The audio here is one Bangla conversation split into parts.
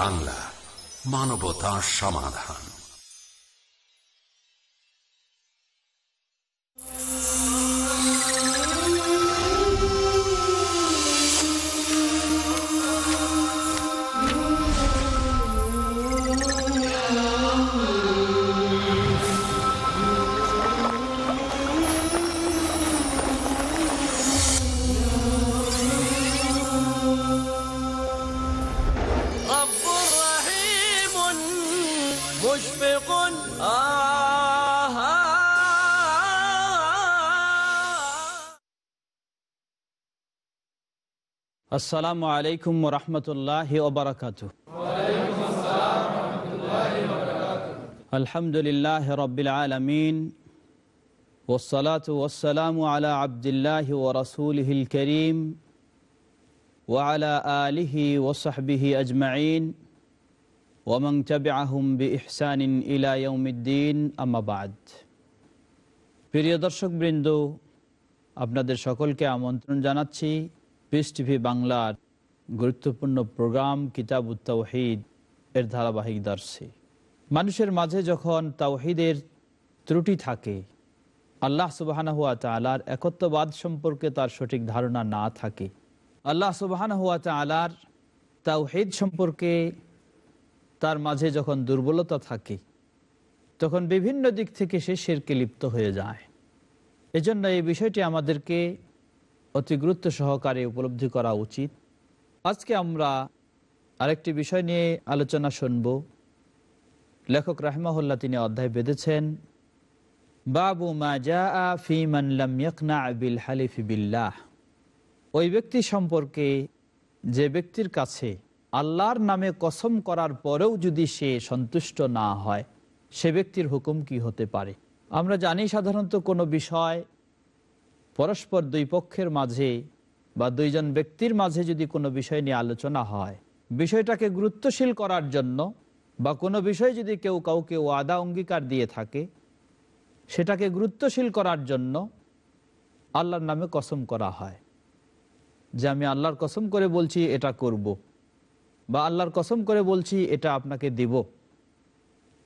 বাংলা মানবতা সমাধান। আসসালামু আলাইকুম রহমতুল্লাহ ওবরাকাত আলহামদুলিল্লাহ রবিল আলমিন। ওসলাত ওসালাম আলা আবদুল্লাহ ও রসুলহিল করিম। ওয়ালা আলিহি ওসাহবিহি আজমাইন। ওমং তবাহুম বি ইহসানিন ইলায়ুদ্দিন আমাবাদ প্রিয় দর্শকবৃন্দ, আপনাদের সকলকে আমন্ত্রণ জানাচ্ছি। পিস টিভি বাংলার গুরুত্বপূর্ণ প্রোগ্রাম কিতাব তাওহিদ এর ধারাবাহিক দর্শে। মানুষের মাঝে যখন তাওহিদের ত্রুটি থাকে, আল্লাহ সুবাহানা হুয়া তালার একত্ববাদ সম্পর্কে তার সঠিক ধারণা না থাকে। আল্লাহ সুবাহানা হুয়া তালার তাওহিদ সম্পর্কে তার মাঝে যখন দুর্বলতা থাকে, তখন বিভিন্ন দিক থেকে সে শেরকে লিপ্ত হয়ে যায়। এজন্য এই বিষয়টি আমাদেরকে অতি গুরুত্ব সহকারে উপলব্ধি করা উচিত। আজকে আমরা আরেকটি বিষয় নিয়ে আলোচনা শুনব। লেখক রাহমাহুল্লাহ তিনি অধ্যায় বেঁধেছেন, বাবু মা জা ফি মানলাম ইয়াকনা বিল হালিফি বিল্লাহ। ওই ব্যক্তি সম্পর্কে যে ব্যক্তির কাছে আল্লাহর নামে কসম করার পরেও যদি সে সন্তুষ্ট না হয়, সে ব্যক্তির হুকুম কি হতে পারে? আমরা জানি সাধারণত কোনো বিষয় পরস্পর দুই পক্ষের মাঝে বা দুইজন ব্যক্তির মাঝে যদি কোনো বিষয় নিয়ে আলোচনা হয়, বিষয়টাকে গুরুত্বশীল করার জন্য বা কোনো বিষয় যদি কেউ কাউকে ওয়াদা, অঙ্গীকার দিয়ে থাকে, সেটাকে গুরুত্বশীল করার জন্য আল্লাহর নামে কসম করা হয় যে আমি আল্লাহর কসম করে বলছি এটা করব। বা আল্লাহর কসম করে বলছি এটা আপনাকে দিব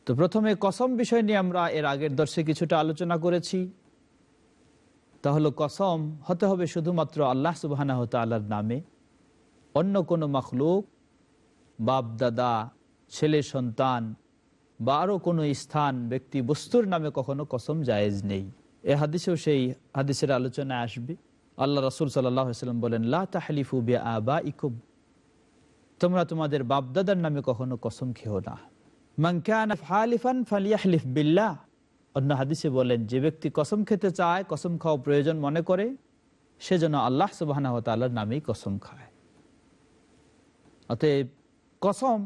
তো প্রথমে কসম বিষয় নিয়ে আমরা এর আগের দর্শে কিছুটা আলোচনা করেছি তাহলে কসম হতে হবে শুধুমাত্র আল্লাহ সুবাহানা হতে আল্লাহর নামে। অন্য কোনো মখলুক, বাপ, দাদা, ছেলে, সন্তান বা আরও কোনো স্থান, ব্যক্তি, বস্তুর নামে কখনো কসম জায়েজ নেই। এ হাদিসেও সেই হাদিসের আলোচনায় আসবে। আল্লাহ রসুল সাল্লাম বলেন, লা বে আবা ইকুব তোমরা তোমাদের বাপদাদার নামে কখনো কসম খেও না। হালিফান ফালিয়াহলিফ বিল্লাহ। অন্য হাদিসে বলেন, যে ব্যক্তি কসম খেতে চায়, কসম খাওয়া প্রয়োজন মনে করে, সে যেন আল্লাহ সুবাহ নামেই কসম খায়। অতএব কসম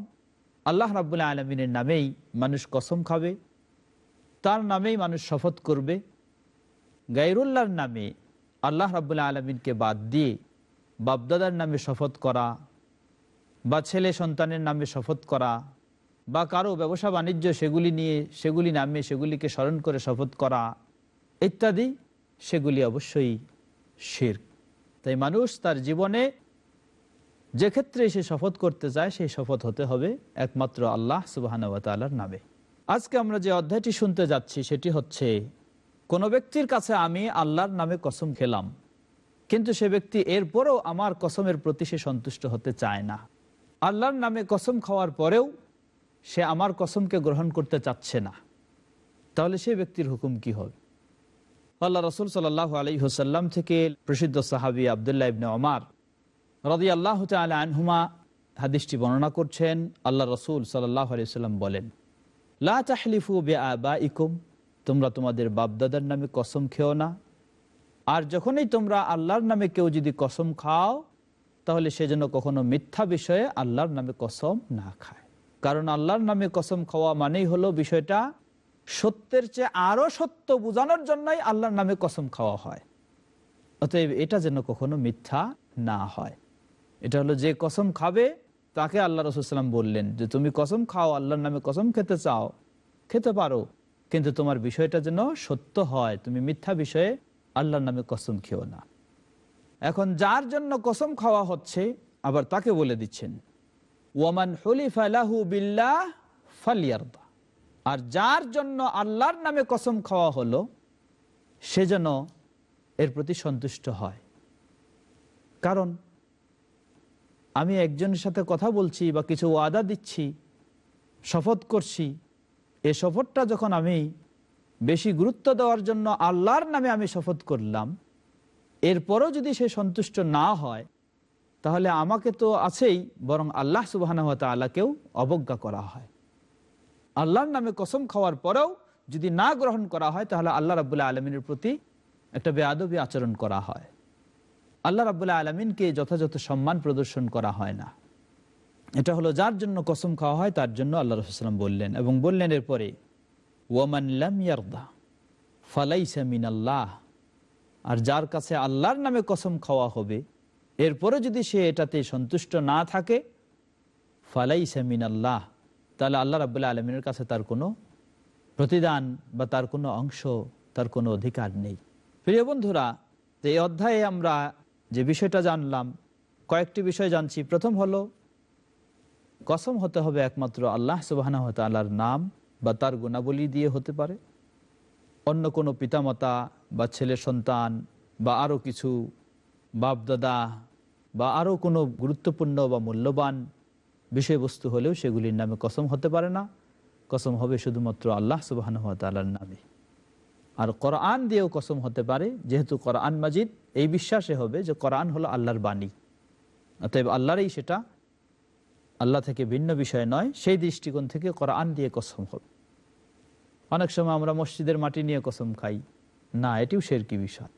আল্লাহ রাবুল্লাহ আলমিনের নামেই মানুষ কসম খাবে, তার নামেই মানুষ শপথ করবে। গাইরুল্লাহর নামে আল্লাহ রাবুল্লাহ আলমিনকে বাদ দিয়ে বাপদাদার নামে শপথ করা বা ছেলে সন্তানের নামে শপথ করা বা কারও ব্যবসা বাণিজ্য সেগুলি নিয়ে, সেগুলি নামে সেগুলিকে স্মরণ করে শপথ করা ইত্যাদি, সেগুলি অবশ্যই শির তাই মানুষ তার জীবনে যে ক্ষেত্রে সে শপথ করতে চায়, সেই শপথ হতে হবে একমাত্র আল্লাহ সুবাহানতালার নামে। আজকে আমরা যে অধ্যায়টি শুনতে যাচ্ছি, সেটি হচ্ছে, কোনো ব্যক্তির কাছে আমি আল্লাহর নামে কসম খেলাম, কিন্তু সে ব্যক্তি এরপরেও আমার কসমের প্রতি সে সন্তুষ্ট হতে চায় না। আল্লাহর নামে কসম খাওয়ার পরেও সে আমার কসমকে গ্রহণ করতে চাচ্ছে না। তাহলে সেই ব্যক্তির হুকুম কি হবে? আল্লাহ রসুল সাল্লাহ আলী হুসাল্লাম থেকে প্রসিদ্ধ সাহাবি আবদুল্লাহ ইবনে ওমার রদি আল্লাহ আনহুমা হাদিসটি বর্ণনা করছেন। আল্লাহ রসুল সাল্লাহ আলিয়াল্লাম বলেন, লা তাহলিফু বে আবা ইকুম তোমরা তোমাদের বাপদাদার নামে কসম খেও না। আর যখনই তোমরা আল্লাহর নামে কেউ যদি কসম খাও, তাহলে সে যেন কখনো মিথ্যা বিষয়ে আল্লাহর নামে কসম না খায়। কারণ আল্লাহর নামে কসম খাওয়া মানেই হলো বিষয়টা সত্যের চেয়ে আরও সত্য বোঝানোর জন্যই আল্লাহর নামে কসম খাওয়া হয়। অতএব এটা যেন কখনো মিথ্যা না হয়। এটা হলো যে কসম খাবে, তাকে আল্লাহ রসুলাম বললেন যে তুমি কসম খাও, আল্লাহর নামে কসম খেতে চাও, খেতে পারো, কিন্তু তোমার বিষয়টা যেন সত্য হয়। তুমি মিথ্যা বিষয়ে আল্লাহর নামে কসম খেও না। এখন যার জন্য কসম খাওয়া হচ্ছে, আবার তাকে বলে দিচ্ছেন। ওয়ামান বিল্লাহ আর যার জন্য আল্লাহর নামে কসম খাওয়া হলো, সে যেন এর প্রতি সন্তুষ্ট হয়। কারণ, আমি একজনের সাথে কথা বলছি বা কিছু ওয়াদা দিচ্ছি, শপথ করছি, এ শপথটা যখন আমি বেশি গুরুত্ব দেওয়ার জন্য আল্লাহর নামে আমি শপথ করলাম, এরপরও যদি সে সন্তুষ্ট না হয় তাহলে আমাকে তো আছেই, বরং আল্লাহ সুবাহ তাল্লাহকেও অবজ্ঞা করা হয়। আল্লাহর নামে কসম খাওয়ার পরেও যদি না গ্রহণ করা হয়, তাহলে আল্লাহ রাবুল্লাহ আলমিনের প্রতি একটা বেআবী আচরণ করা হয়। আল্লাহ রাবুল্লাহ আলমিনকে যথাযথ সম্মান প্রদর্শন করা হয় না। এটা হলো যার জন্য কসম খাওয়া হয়, তার জন্য আল্লাহ রসুলাম বললেন এবং বললেন এরপরে ইয়ারদা, ফালাইসা মিন আল্লাহ আর যার কাছে আল্লাহর নামে কসম খাওয়া হবে এরপরে যদি সে এটাতে সন্তুষ্ট না থাকে ফালাই মিন আল্লাহ তাহলে আল্লাহ রাবুল্লাহ আলমিনের কাছে তার কোনো প্রতিদান বা তার কোনো অংশ, তার কোনো অধিকার নেই। প্রিয় বন্ধুরা এই অধ্যায়ে আমরা যে বিষয়টা জানলাম, কয়েকটি বিষয় জানছি। প্রথম হলো, কসম হতে হবে একমাত্র আল্লাহ সুবাহ তাল্লাহর নাম বা তার গুণাবলী দিয়ে হতে পারে। অন্য কোনো পিতামাতা বা ছেলে সন্তান বা আরও কিছু বাপদাদা বা আরও কোনো গুরুত্বপূর্ণ বা মূল্যবান বিষয়বস্তু হলেও সেগুলির নামে কসম হতে পারে না। কসম হবে শুধুমাত্র আল্লাহ সুবাহ তাল্লাহর নামে। আর কোরআন দিয়েও কসম হতে পারে, যেহেতু কোরআন মাজিদ এই বিশ্বাসে হবে যে কোরআন হলো আল্লাহর বাণী। অতএব আল্লাহরই সেটা, আল্লাহ থেকে ভিন্ন বিষয় নয়, সেই দৃষ্টিকোণ থেকে কোরআন দিয়ে কসম হবে। অনেক সময় আমরা মসজিদের মাটি নিয়ে কসম খাই। না, এটিও শেরকি বিষয়।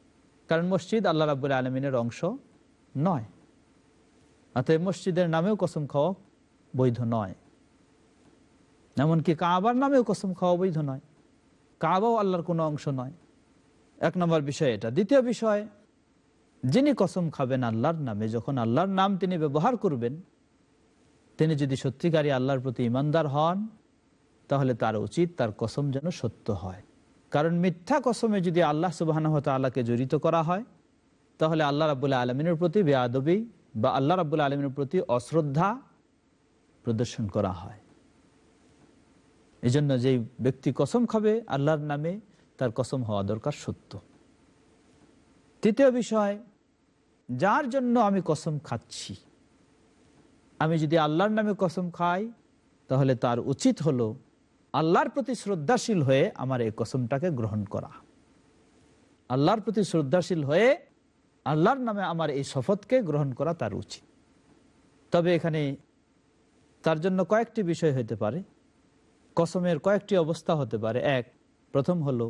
কারণ মসজিদ আল্লাহ রাবুল আলমিনের অংশ নয়। অতএব মসজিদের নামেও কসম খাওয়া বৈধ নয়। এমনকি কাবার নামেও কসম খাওয়া বৈধ নয়। কাবাও আল্লাহর কোনো অংশ নয়। এক নম্বর বিষয় এটা। দ্বিতীয় বিষয়, যিনি কসম খাবেন আল্লাহর নামে, যখন আল্লাহর নাম তিনি ব্যবহার করবেন, তিনি যদি সত্যিকারী আল্লাহর প্রতি ইমানদার হন, তাহলে তার উচিত তার কসম যেন সত্য হয়। কারণ মিথ্যা কসমে যদি আল্লাহ সুবাহ আল্লাহকে জড়িত করা হয়, তাহলে আল্লাহ রাবুল্লাহ আলমিনের প্রতি বেআবি বা আল্লাহ রাবুল্লাহ আলমিনের প্রতি অশ্রদ্ধা প্রদর্শন করা হয়। এই জন্য যেই ব্যক্তি কসম খাবে, আল্লাহর নামে তার কসম হওয়া দরকার সত্য। তৃতীয় বিষয়, যার জন্য আমি কসম খাচ্ছি। আমি যদি আল্লাহর নামে কসম খাই, তাহলে তার উচিত হলো আল্লাহর প্রতি শ্রদ্ধাশীল হয়ে আমার এই কসমটাকে গ্রহণ করা। আল্লাহর প্রতি শ্রদ্ধাশীল হয়ে আল্লাহর নামে আমার এই শপথকে গ্রহণ করা তার উচিত। তবে এখানে তার জন্য কয়েকটি বিষয় হতে পারে। কসমের কয়েকটি অবস্থা হতে পারে। এক, প্রথম হলো,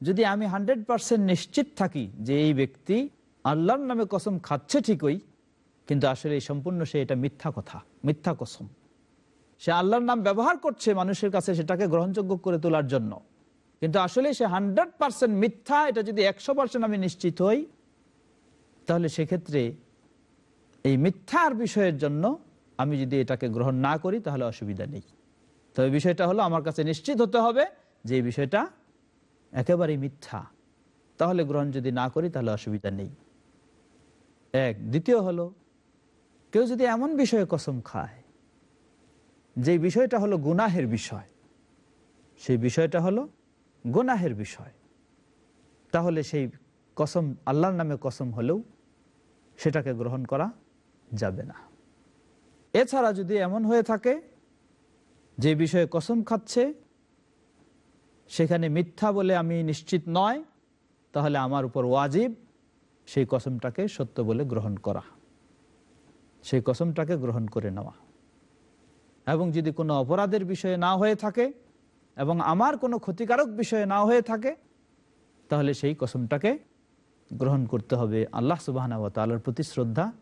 যদি আমি হান্ড্রেড পারসেন্ট নিশ্চিত থাকি যে এই ব্যক্তি আল্লাহর নামে কসম খাচ্ছে ঠিকই, কিন্তু আসলে এই সম্পূর্ণ সে এটা মিথ্যা কথা, মিথ্যা কসম। সে আল্লাহর নাম ব্যবহার করছে মানুষের কাছে সেটাকে গ্রহণযোগ্য করে তোলার জন্য। কিন্তু আসলে সে হান্ড্রেড পারসেন্ট মিথ্যা, এটা যদি একশো পার্সেন্ট আমি নিশ্চিত হই তাহলে সেক্ষেত্রে এই মিথ্যার বিষয়ের জন্য আমি যদি এটাকে গ্রহণ না করি, তাহলে অসুবিধা নেই। তবে বিষয়টা হলো আমার কাছে নিশ্চিত হতে হবে যে বিষয়টা একেবারেই মিথ্যা। তাহলে গ্রহণ যদি না করি, তাহলে অসুবিধা নেই। এক। দ্বিতীয় হলো, কেউ যদি এমন বিষয়ে কসম খায়, যে বিষয়টা হলো গুনাহের বিষয়, সেই বিষয়টা হলো গুনাহের বিষয়, তাহলে সেই কসম, আল্লাহর নামে কসম হলেও সেটাকে গ্রহণ করা যাবে না। এছাড়া যদি এমন হয়ে থাকে, যে বিষয়ে কসম খাচ্ছে, সেখানে মিথ্যা বলে আমি নিশ্চিত নয়, তাহলে আমার উপর ওয়াজিব সেই কসমটাকে সত্য বলে গ্রহণ করা। সেই কসমটাকে গ্রহণ করে নেওয়া। এবং যদি কোনো অপরাধের বিষয়ে না হয়ে থাকে এবং আমার কোনো ক্ষতিকারক বিষয়ে না হয়ে থাকে, তাহলে সেই কসমটাকে গ্রহণ করতে হবে আল্লাহ সুবাহ তালার প্রতি শ্রদ্ধা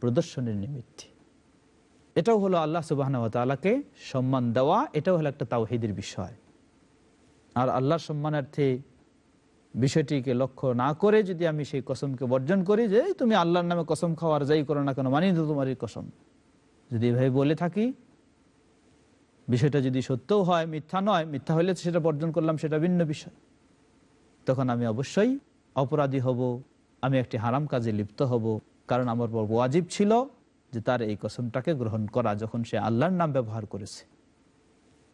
প্রদর্শনের নিমিত্তে। এটাও হলো আল্লাহ সুবাহ তালাকে সম্মান দেওয়া, এটাও হলো একটা তাওহিদের বিষয়। আর আল্লাহর সম্মানার্থে বিষয়টিকে লক্ষ্য না করে যদি আমি সেই কসমকে বর্জন করি যে তুমি আল্লাহর নামে কসম খাওয়ার যাই করো না কেন মানি তো তোমার এই কসম। যদি এভাবে বলে থাকি, বিষয়টা যদি সত্যও হয়, মিথ্যা নয়, মিথ্যা হলে সেটা বর্জন করলাম, সেটা ভিন্ন বিষয়। তখন আমি অবশ্যই অপরাধী হব, আমি একটি হারাম কাজে লিপ্ত হব। কারণ আমার পর ওয়াজিব ছিল যে তার এই কসমটাকে গ্রহণ করা যখন সে আল্লাহর নাম ব্যবহার করেছে।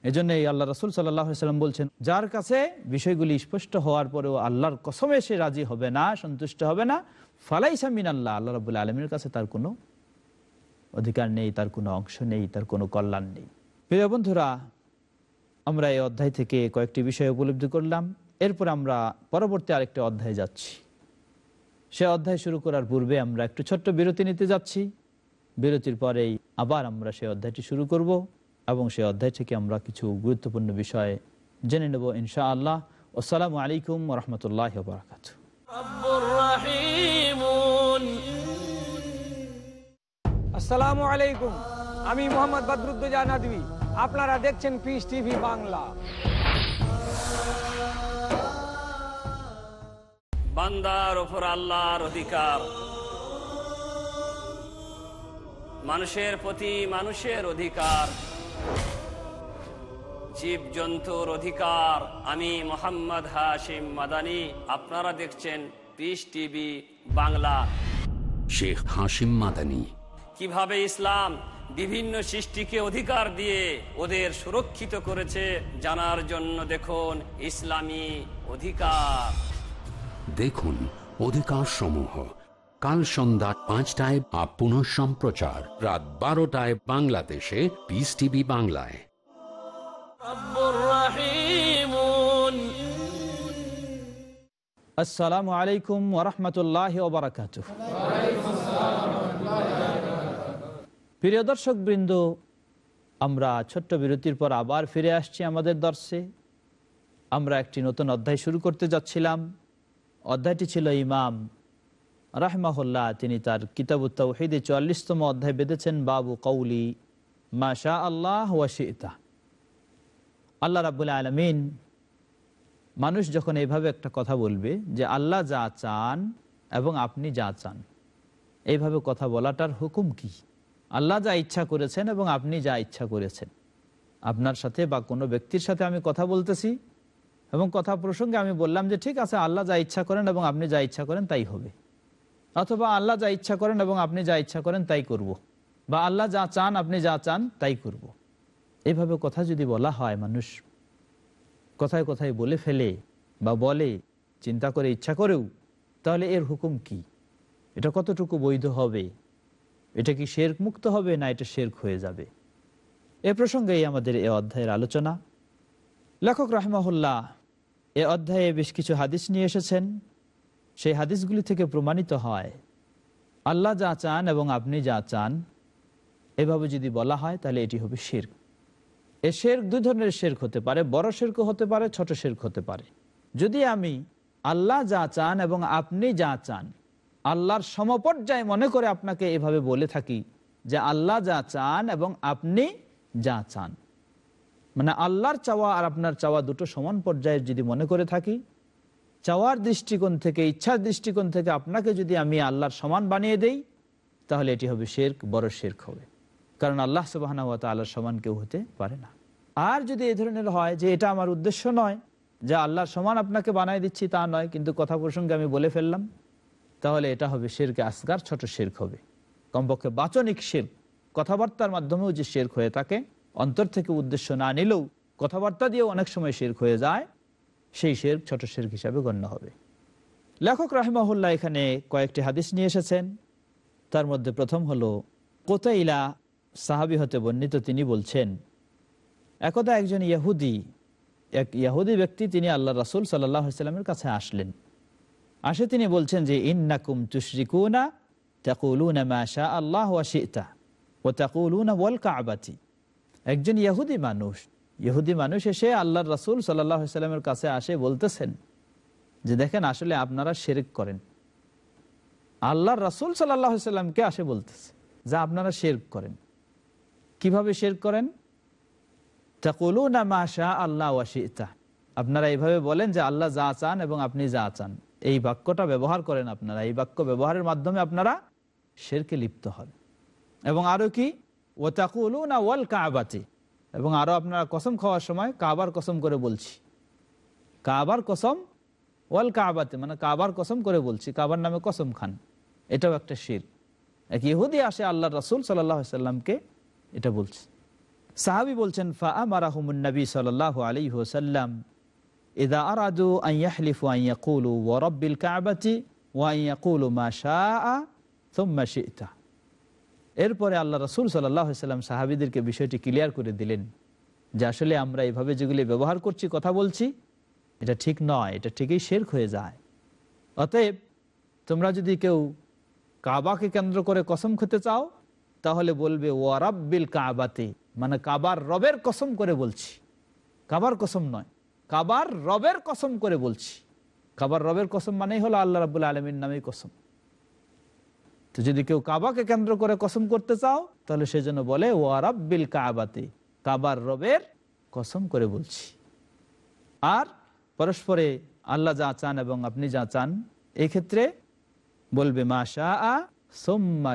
এই জন্য এই আল্লাহ রসুল সাল্লাম বলছেন, যার কাছে বিষয়গুলি স্পষ্ট হওয়ার পরেও আল্লাহর কসমে সে রাজি হবে না, সন্তুষ্ট হবে না ফালাই সামিন আল্লাহ আল্লাহ রবুল্লা আলমীর কাছে তার কোনো অধিকার নেই, তার কোনো অংশ নেই, তার কোনো কল্যাণ নেই। প্রিয় বন্ধুরা, আমরা এই অধ্যায় থেকে কয়েকটি বিষয় উপলব্ধি করলাম। এরপর আমরা পরবর্তী আরেকটা অধ্যায় যাচ্ছি। সে অধ্যায় শুরু করার পূর্বে আমরা একটু ছোট্ট বিরতি নিতে যাচ্ছি। বিরতির পরেই আবার আমরা সেই অধ্যায়টি শুরু করব এবং সেই অধ্যায় থেকে আমরা কিছু গুরুত্বপূর্ণ বিষয়ে জেনে নেব ইনশা আল্লাহ আসসালামু আলাইকুম রহমতুল্লাহ বারকাত আসসালামু আলাইকুম। আমি মোহাম্মদ বদরুদ্দোজা আপনারা দেখছেন পিস টিভি বাংলা। বান্দার ওপর আল্লাহর অধিকার। মানুষের প্রতি মানুষের অধিকার। জীব জন্তুর অধিকার। আমি মোহাম্মদ হাশিম মাদানি আপনারা দেখছেন পিস টিভি বাংলা। শেখ হাসিম মাদানি। কীভাবে ইসলাম বিভিন্ন সৃষ্টিকে অধিকার দিয়ে ওদের সুরক্ষিত করেছে জানার জন্য দেখুন ইসলামী অধিকার। দেখুন অধিকার সমূহ কাল সন্ধ্যা পাঁচটায় বা পুনঃ সম্প্রচার। রাত বারোটায় বাংলাদেশে পিস টিভি বাংলায়। আসসালামু আলাইকুম ওরহমতুল্লাহ প্রিয় দর্শক বৃন্দ আমরা ছোট্ট বিরতির পর আবার ফিরে আসছি আমাদের দর্শে। আমরা একটি নতুন অধ্যায় শুরু করতে যাচ্ছিলাম। অধ্যায়টি ছিল ইমাম রাহমাহুল্লাহ, তিনি তার কিতাব তৌহিদে চুয়াল্লিশতম অধ্যায় বেঁধেছেন, বাবু কৌলি মাশা আল্লাহ ওয়াশিতা আল্লাহ রাবুল আলমিন মানুষ যখন এইভাবে একটা কথা বলবে যে আল্লাহ যা চান এবং আপনি যা চান, এইভাবে কথা বলাটার হুকুম কি? আল্লাহ যা ইচ্ছা করেছেন এবং আপনি যা ইচ্ছা করেছেন। আপনার সাথে বা কোনো ব্যক্তির সাথে আমি কথা বলতেছি এবং কথা প্রসঙ্গে আমি বললাম যে ঠিক আছে, আল্লাহ যা ইচ্ছা করেন এবং আপনি যা ইচ্ছা করেন তাই হবে। অথবা আল্লাহ যা ইচ্ছা করেন এবং আপনি যা ইচ্ছা করেন তাই করব। বা আল্লাহ যা চান, আপনি যা চান তাই করব। এইভাবে কথা যদি বলা হয় মানুষ, কথায় কথায় বলে ফেলে বা বলে, চিন্তা করে, ইচ্ছা করেও, তাহলে এর হুকুম কি? এটা কতটুকু বৈধ হবে? এটা কি শেরক মুক্ত হবে না এটা শেরক হয়ে যাবে? এ প্রসঙ্গেই আমাদের এ অধ্যায়ের আলোচনা। লেখক রাহমাহুল্লাহ এ অধ্যায়ে বেশ কিছু হাদিস নিয়ে এসেছেন। সেই হাদিসগুলি থেকে প্রমাণিত হয়, আল্লাহ যা চান এবং আপনি যা চান, এভাবে যদি বলা হয় তাহলে এটি হবে শেরক। এ শেরক দুই ধরনের শেরক হতে পারে, বড় শেরক হতে পারে, ছোট শেরক হতে পারে। যদি আমি আল্লাহ যা চান এবং আপনি যা চান, আল্লাহর সমপর্যায় মনে করে আপনাকে এভাবে বলে থাকি যে আল্লাহ যা চান এবং আপনি যা চান। মানে আল্লাহর চাওয়া আর আপনার চাওয়া দুটো সমান পর্যায়ের যদি মনে করে থাকি, চাওয়ার দৃষ্টিকোণ থেকে, ইচ্ছার দৃষ্টিকোণ থেকে আপনাকে যদি আমি আল্লাহর সমান বানিয়ে দেই, তাহলে এটি হবে শেরক, বড় শেরক হবে। কারণ আল্লাহ সুবাহ আল্লাহর সমান কেউ হতে পারে না। আর যদি এ ধরনের হয় যে এটা আমার উদ্দেশ্য নয়, যে আল্লাহর সমান আপনাকে বানাই দিচ্ছি তা নয়, কিন্তু কথা প্রসঙ্গে আমি বলে ফেললাম, তাহলে এটা হবে শেরকে আসগার, ছোট শেরক হবে। কমপক্ষে বাচনিক শের কথাবার্তার মাধ্যমেও যে শেরক হয়ে থাকে অন্তর থেকে উদ্দেশ্য না নিলেও কথাবার্তা দিয়েও অনেক সময় শেরক হয়ে যায়। সেই শের ছোট শেরক হিসাবে গণ্য হবে। লেখক রাহিমাহুল্লাহ এখানে কয়েকটি হাদিস নিয়ে এসেছেন। তার মধ্যে প্রথম হলো, কোতাইলা সাহাবি হতে বর্ণিত তিনি বলছেন, একদা একজন ইয়াহুদি এক ইয়াহুদি ব্যক্তি তিনি আল্লাহ রাসুল সাল্লামের কাছে আসলেন। আসে তিনি বলছেন যে, ইন্নাকুম তুশরিকুনা, তাকুলুনা মা শা আল্লাহ ওয়া ও তাকুলুনা ওয়াল কাবাতি একজন ইহুদি মানুষ ইহুদি মানুষ এসে আল্লাহর রাসুল সাল্লামের কাছে আসে, বলতেছেন যে, দেখেন, আসলে আপনারা শেরেক করেন। আল্লাহর রাসুল সাল্লাহ সাল্লামকে আসে বলতেছে যা, আপনারা শের করেন। কীভাবে শের করেন? তাকুলুনা মা শা আল্লাহ আপনারা এইভাবে বলেন যে, আল্লাহ যা চান এবং আপনি যা চান। এই বাক্যটা ব্যবহার করেন আপনারা। এই বাক্য ব্যবহারের মাধ্যমে আপনারা শেরকে লিপ্ত হন। এবং আরও কি? এবং আরও আপনারা কসম খাওয়ার সময় কাবার কসম করে বলছি। কাবার কসম ওয়াল কাবাতে মানে কাবার কসম করে বলছি। কাবার নামে কসম খান। এটাও একটা শির। এক ইহুদি আসে আল্লাহ রাসুল সাল্লামকে এটা বলছে। সাহাবি বলছেন ফা সাল্লাহ আলী ওসাল্লাম ইদা শিতা। এরপরে আল্লাহ রসুল সাল্লাম সাহাবিদেরকে বিষয়টি ক্লিয়ার করে দিলেন যে আসলে আমরা এইভাবে যেগুলি ব্যবহার করছি, কথা বলছি, এটা ঠিক নয়, এটা ঠিকই শেরক হয়ে যায়। অতএব তোমরা যদি কেউ কাবাকে কেন্দ্র করে কসম খেতে চাও, তাহলে বলবে ওয়ারাব্বিল কাবাতে। মানে কাবার রবের কসম করে বলছি। কাবার কসম নয়, কাবার রবের কসম করে বলছি। কাবার রবের কসম মানেই হলো আল্লাহ রাবুল আলমীর নামেই কসম। তো যদি কেউ কাবাকে কেন্দ্র করে কসম করতে চাও, তাহলে সে জন্য বলে ওয়ারাব্বিল কাবাতে। কাবার রবের কসম করে বলছি। আর পরস্পরে আল্লাহ যা চান এবং আপনি যা চান, এই ক্ষেত্রে বলবে মা সোম্মা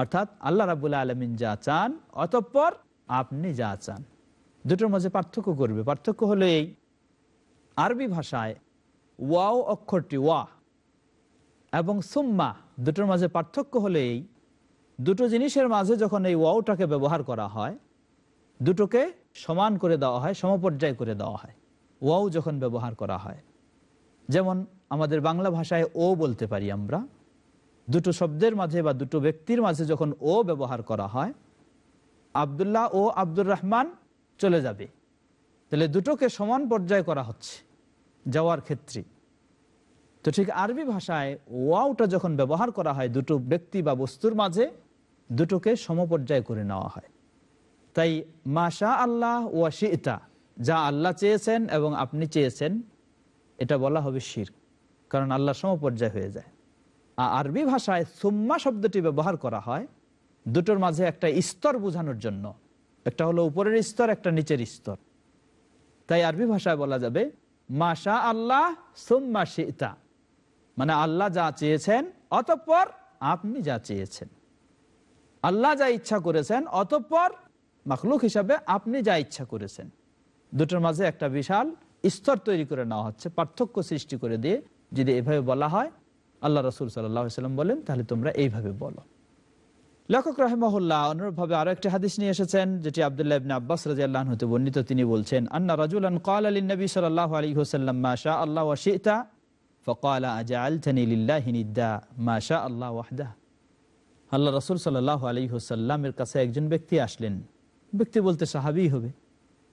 অর্থাৎ আল্লাহ রাবুল আলমিন যা চান, অতঃপর আপনি যা চান। দুটোর মাঝে পার্থক্য করবে। পার্থক্য হলো এই, আরবি ভাষায় ওয়াও অক্ষরটি ওয়া এবং সুম্মা দুটোর মাঝে পার্থক্য হলো এই দুটো জিনিসের মাঝে যখন এই ওয়াওটাকে ব্যবহার করা হয়, দুটোকে সমান করে দেওয়া হয়, সমপর্যায় করে দেওয়া হয় ওয়াও যখন ব্যবহার করা হয়। যেমন আমাদের বাংলা ভাষায় ও বলতে পারি আমরা, দুটো শব্দের মাঝে বা দুটো ব্যক্তির মাঝে যখন ও ব্যবহার করা হয়, আবদুল্লাহ ও আব্দুর রহমান চলে যাবে। তাহলে দুটোকে সমান পর্যায় করা হচ্ছে যাওয়ার ক্ষেত্রে। তো ঠিক আরবি ভাষায় ওয়াওটা যখন ব্যবহার করা হয়, দুটো ব্যক্তি বা বস্তুর মাঝে দুটোকে সমপর্যায় করে নেওয়া হয়। তাই মাশা আল্লাহ ওয়া শিতা, যা আল্লাহ চেয়েছেন এবং আপনি চেয়েছেন, এটা বলা হবে শির, কারণ আল্লাহ সমপর্যায় হয়ে যায়। আর আরবি ভাষায় সুম্মা শব্দটি ব্যবহার করা হয়, দুটোর মাঝে একটা স্তর বোঝানোর জন্য। একটা হলো উপরের স্তর, একটা নিচের স্তর। তাই আরবি ভাষায় বলা যাবে মাশা আল্লাহ সুম্মা শিতা। মানে আল্লাহ যা চেয়েছেন, অতঃপর আপনি যা চেয়েছেন। আল্লাহ যা ইচ্ছা করেছেন, অতঃপর মাখলুক হিসাবে আপনি যা ইচ্ছা করেছেন। দুটোর মাঝে একটা বিশাল স্তর তৈরি করে নেওয়া হচ্ছে, পার্থক্য সৃষ্টি করে দিয়ে যদি এভাবে বলা হয়, আল্লাহ রসুল সাল্লাম বলেন, তাহলে তোমরা এইভাবে বলো। লেখক রহমহল্লা অনুরূপভাবে আরও একটি হাদিস নিয়ে এসেছেন, যেটি আবদুল্লাহ আব্বাস রাজি আল্লাহ হতে বর্ণিত, তিনি বলছেন, আন্না রাজুলান কাল আলী নবী সাল্লাহ আলী হোসাল্লাম মাশা আল্লাহ ফকাল আজআলতানি লিল্লাহি নিদ্দা মাশা আল্লাহ ওয়াহদা আল্লাহ রসুল সাল্লাহ আলী হোসাল্লামের কাছে একজন ব্যক্তি আসলেন। ব্যক্তি বলতে সাহাবি হবে।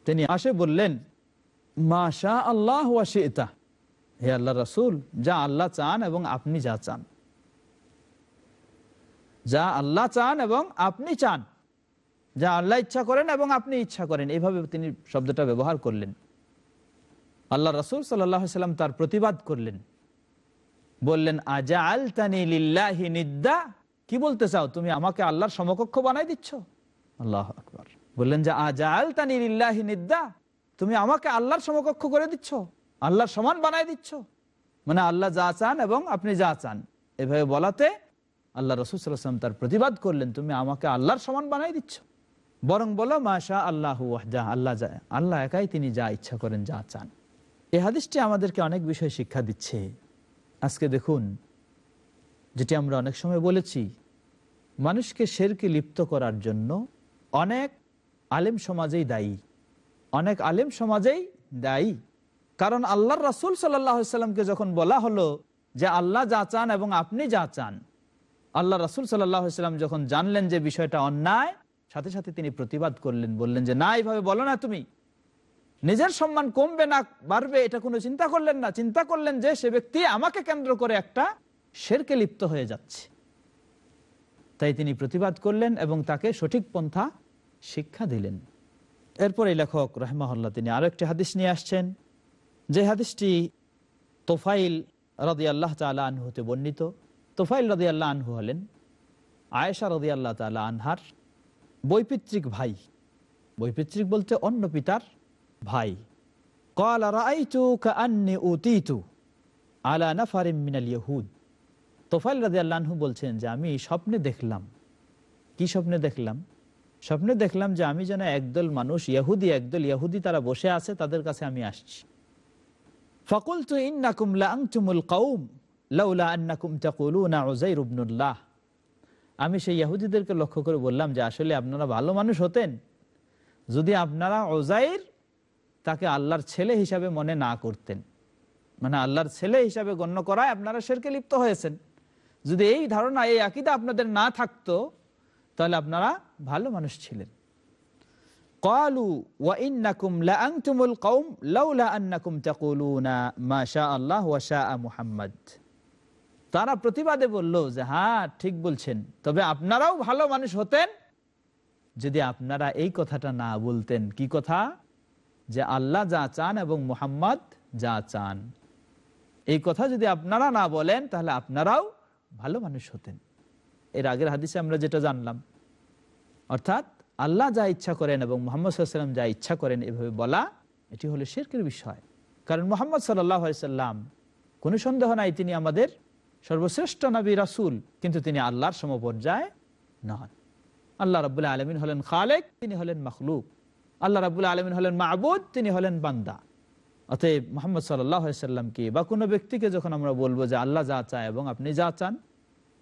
তিনি আসে বললেন মাশা আল্লাহ ওয়াশিতা হে আল্লাহ রসুল, যা আল্লাহ চান এবং আপনি যা চান। যা আল্লাহ চান এবং আপনি চান। যা আল্লাহ ইচ্ছা করেন এবং আপনি ইচ্ছা করেন। এইভাবে তিনি শব্দটা ব্যবহার করলেন। আল্লাহ রসুল সাল্লাম তার প্রতিবাদ করলেন। বললেন আজা আল তানি নিদ্দা? কি বলতে চাও? তুমি আমাকে আল্লাহর সমকক্ষ বানাই দিচ্ছ? আল্লাহ আকবর। বললেন যে আজা আল তানি লিল্লাহি নিদ্দা? তুমি আমাকে আল্লাহর সমকক্ষ করে দিচ্ছ? আল্লাহর সমান বানাই দিচ্ছ? মানে আল্লাহ যা চান এবং আপনি যা চান। এভাবে বলাতে আল্লাহ রসুলাম তার প্রতিবাদ করলেন, তুমি আমাকে আল্লাহর সমান বানাই দিচ্ছ? বরং বলো মাশা আল্লাহ যা আল্লাহ যা, আল্লাহ একাই তিনি যা ইচ্ছা করেন, যা চান। এই হাদিসটি আমাদেরকে অনেক বিষয় শিক্ষা দিচ্ছে। আজকে দেখুন, যেটি আমরা অনেক সময় বলেছি, মানুষকে শেরকে লিপ্ত করার জন্য অনেক আলেম সমাজেই দায়ী। অনেক আলেম সমাজেই দায়ী। কারণ আল্লাহর রাসুল সাল্লামকে যখন বলা হলো যে আল্লাহ যা চান এবং আপনি যা চান আল্লাহ রাসুল সাল্লাম যখন জানলেন যে বিষয়টা অন্যায়, সাথে সাথে তিনি প্রতিবাদ করলেন, বললেন যে, না, এইভাবে বলো না তুমি। নিজের সম্মান কমবে না, বাড়বে, এটা কোনো চিন্তা করলেন না। চিন্তা করলেন যে সে ব্যক্তি আমাকে কেন্দ্র করে একটা শেরকে লিপ্ত হয়ে যাচ্ছে। তাই তিনি প্রতিবাদ করলেন এবং তাকে সঠিক পন্থা শিক্ষা দিলেন। এরপরে লেখক রহমাল্লাহ তিনি আরও একটি হাদিস নিয়ে আসছেন, যে হাদিসটি তোফাইল রদি আল্লাহ তালা আনহু হতে বর্ণিত। তোফাইল রদি আল্লাহ আনহু হলেন আয়েশা রদি আল্লাহ তালা আনহার বৈপিত্রিক ভাই। বৈপিত্রিক বলতে অন্য পিতার ভাই, কল রাইতু কান্নি উতিতু আলা নাফারিম মিনাল ইহুদ তোফাইল রাজি আল্লাহু বলছেন যে, আমি স্বপ্নে দেখলাম। কি স্বপ্নে দেখলাম? স্বপ্নে দেখলাম যে, আমি যেন একদল মানুষ, ইয়াহুদি, একদল ইয়াহুদি তারা বসে আছে, তাদের কাছে আমি আসছি। ফকুল তু ইন্নাকুম লাংতুমুল কৌম লাউলা আন্নাকুম তাকুলুনা উজাইর ইবনুল্লাহ। আমি সেই ইয়াহুদিদেরকে লক্ষ্য করে বললাম যে, আসলে আপনারা ভালো মানুষ হতেন। যদি আপনারা ওজাইর তাকে আল্লাহর ছেলে হিসাবে মনে না করতেন মানে আল্লাহর ছেলে হিসাবে গণ্য করায় আপনারা শেরকে লিপ্ত হয়েছেন যদি এই ধারণা এই আকিদা আপনাদের না থাকতো তাহলে আপনারা ভালো মানুষ ছিলেন قالوا وإنكم لأنتم القوم لولا أنكم تقولون ما شاء الله وشاء محمد তারা প্রতিবাদে বলল যে হ্যাঁ ঠিক বলছেন তবে আপনারাও ভালো মানুষ হতেন যদি আপনারা এই কথাটা না বলতেন কি কথা যে আল্লাহ যা চান এবং মুহাম্মদ যা চান। এই কথা যদি আপনারা না বলেন, তাহলে আপনারাও ভালো মানুষ হতেন। এর আগের হাদিসে আমরা যেটা জানলাম, অর্থাৎ আল্লাহ যা ইচ্ছা করেন এবং মোহাম্মদ সাল্লাম যা ইচ্ছা করেন এভাবে বলা, এটি হলো শেরকের বিষয়। কারণ মোহাম্মদ সাল্লাম কোনো সন্দেহ নাই তিনি আমাদের সর্বশ্রেষ্ঠ নবী রাসুল, কিন্তু তিনি আল্লাহর সমপর্যায় নন। আল্লাহ রাবুল্লাহ আলমিন হলেন খালেক, তিনি হলেন মখলুক। আল্লাহ রাবুল্লাহ আলমিন হলেন মাহবুদ তিনি হলেন বান্দা। অতএব মোহাম্মদ সাল্লামকে বা কোনো ব্যক্তিকে যখন আমরা বলব যে আল্লাহ যা চায় এবং আপনি যা চান,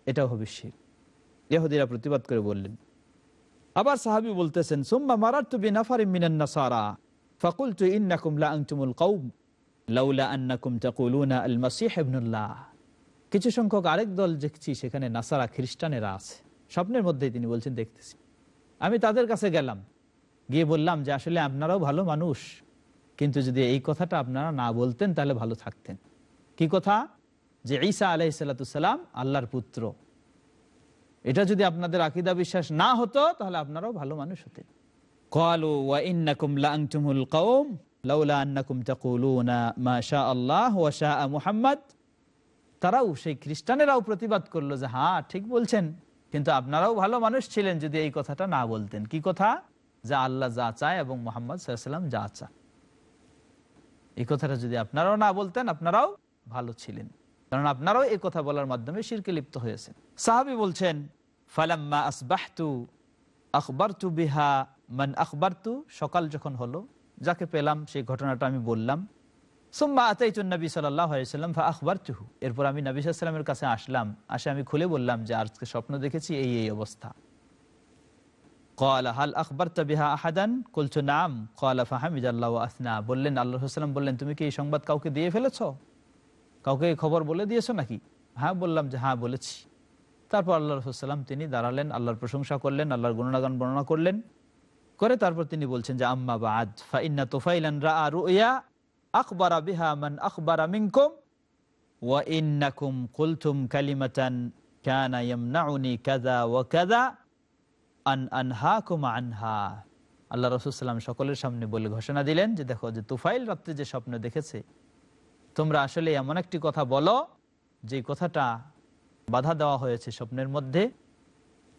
এটাও হবে শির ইহুদিরা প্রতিবাদ করে বললেন। আবার সাহাবি বলতেছেন, সুম্মা মারারতু বিনাফারি মিনান নাসারা, ফাকুলতু ইন্নাকুম লা আনতুমুল কওম, লাউলা আন্নাকুম তাকুলুনা আল মাসিহ ইবনুল্লাহ। কিছু সংখ্যক আরেক দল দেখছি সেখানে নাসারা খ্রিস্টানেরা আছে। স্বপ্নের মধ্যেই তিনি বলছেন, দেখতেছি। আমি তাদের কাছে গেলাম। গিয়ে বললাম যে আসলে আপনারাও ভালো মানুষ কিন্তু যদি এই কথাটা আপনারা না বলতেন তাহলে ভালো থাকতেন কি কথা যে ঈসা আলাইসাল্লাতুসাল্লাম আল্লাহর পুত্র এটা যদি আপনাদের আকিদা বিশ্বাস না হতো তাহলে আপনারাও ভালো মানুষ হতেন قالوا وإنكم لأنتم القوم لولا أنكم تقولون ما شاء الله وشاء محمد তারাও সেই খ্রিস্টানেরাও প্রতিবাদ করলো যে হ্যাঁ ঠিক বলছেন কিন্তু আপনারাও ভালো মানুষ ছিলেন যদি এই কথাটা না বলতেন কি কথা যা আল্লাহ যা চায় এবং মোহাম্মদ সাল্লাম যা চায় এই কথাটা যদি আপনারাও না বলতেন, আপনারাও ভালো ছিলেন। কারণ আপনারাও এই কথা বলার মাধ্যমে শিরকে লিপ্ত হয়েছে সাহাবি বলছেন, ফালাম্মা আসবাহতু আখবরতু বিহা, মান আখবরতু সকাল যখন হলো, যাকে পেলাম সেই ঘটনাটা আমি বললাম। সোম্মা আতাইতুন নবী সাল্লাম আখবর তুহু এরপর আমি নবী সাল্লামের কাছে আসলাম, আসে আমি খুলে বললাম যে, আজকে স্বপ্ন দেখেছি এই এই অবস্থা। হাল আখবর তবিহা আহাদান কুলছু নাম কলা ফাহামিদ আল্লাহ আসনা বললেন আল্লাহ সাল্লাম বললেন তুমি কি এই সংবাদ কাউকে দিয়ে ফেলেছ? কাউকে এই খবর বলে দিয়েছ নাকি? হ্যাঁ বললাম যে হ্যাঁ বলেছি। তারপর আল্লাহ রসুল্লাম তিনি দাঁড়ালেন, আল্লাহর প্রশংসা করলেন, আল্লাহর গুণাগান বর্ণনা করলেন। করে তারপর তিনি বলছেন যে, আম্মা বা আজ ফাইন্না রা রুইয়া আখবারা বিহা মান আখবারা মিনকুম। ওয়া ইন্নাকুম কুলতুম কালিমাতান কানা ইয়ামনাউনি কাযা ওয়া কাযা। আন আনহাকুম আনহা। আল্লাহ রসুলাম সকলের সামনে বলে ঘোষণা দিলেন যে, দেখো, যে তুফাইল রাত্রে যে স্বপ্ন দেখেছে, তোমরা আসলে এমন একটি কথা বলো যে কথাটা বাধা দেওয়া হয়েছে স্বপ্নের মধ্যে।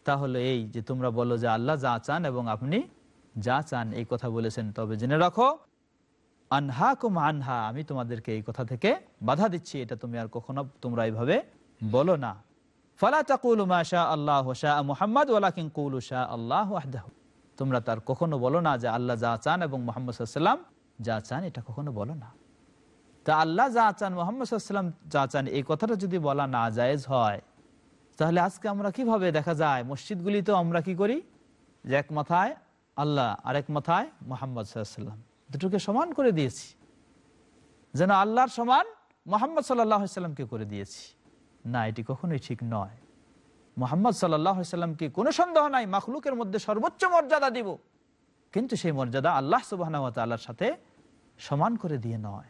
তাহলে এই যে তোমরা বলো যে, আল্লাহ যা চান এবং আপনি যা চান, এই কথা বলেছেন। তবে জেনে রাখো আনহা কুম আনহা, আমি তোমাদেরকে এই কথা থেকে বাধা দিচ্ছি। এটা তুমি আর কখনো তোমরা এইভাবে বলো না। ফালা আল্লাহ মুহাম্মদ কুলু শাহ আল্লাহ তোমরা তার কখনো বলো না যে আল্লাহ যা চান এবং মোহাম্মদ সাল্লাম যা চান, এটা কখনো বলো না। তা আল্লাহ যা চান, মোহাম্মদ যা চান, এই কথাটা যদি বলা না জায়েজ হয়, তাহলে আজকে আমরা কীভাবে দেখা যায়? মসজিদগুলি তো আমরা কি করি? যে এক মাথায় আল্লাহ আরেক মাথায় মোহাম্মদ সাল্লাম দুটোকে সমান করে দিয়েছি। যেন আল্লাহর সমান মোহাম্মদ সাল্লাহ সাল্লামকে করে দিয়েছি। না, এটি কখনোই ঠিক নয়। মোহাম্মদ সাল্লামকে কোনো সন্দেহ নাই, মাখলুকের মধ্যে সর্বোচ্চ মর্যাদা দিব? কিন্তু সেই মর্যাদা আল্লাহ সুবাহ সাথে সমান করে দিয়ে নয়।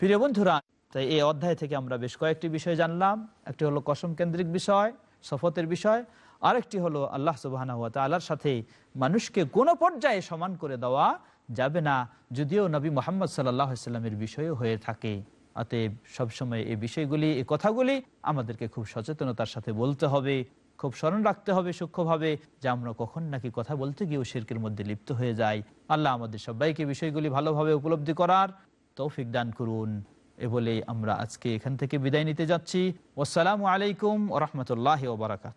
প্রিয় বন্ধুরা, তাই এই অধ্যায় থেকে আমরা বেশ কয়েকটি বিষয় জানলাম। একটি হলো কসম কেন্দ্রিক বিষয় শপথের বিষয়। আরেকটি হলো আল্লাহ সুবাহ আল্লাহর সাথে মানুষকে কোনো পর্যায়ে সমান করে দেওয়া যাবে না, যদিও নবী মোহাম্মদ সাল্লাহ সাল্লামের বিষয়ও হয়ে থাকে। অতএব সবসময় এই বিষয়গুলি, এই কথাগুলি আমাদেরকে খুব সচেতনতার সাথে বলতে হবে, খুব স্মরণ রাখতে হবে সূক্ষ্মভাবে, যে আমরা কখন নাকি কথা বলতে গিয়েও শির্কের মধ্যে লিপ্ত হয়ে যাই। আল্লাহ আমাদের সবাইকে বিষয়গুলি ভালোভাবে উপলব্ধি করার তৌফিক দান করুন। এ বলে আমরা আজকে এখান থেকে বিদায় নিতে যাচ্ছি। ওসালামু আলাইকুম ওরহমতুল্লাহ ওবরাকাত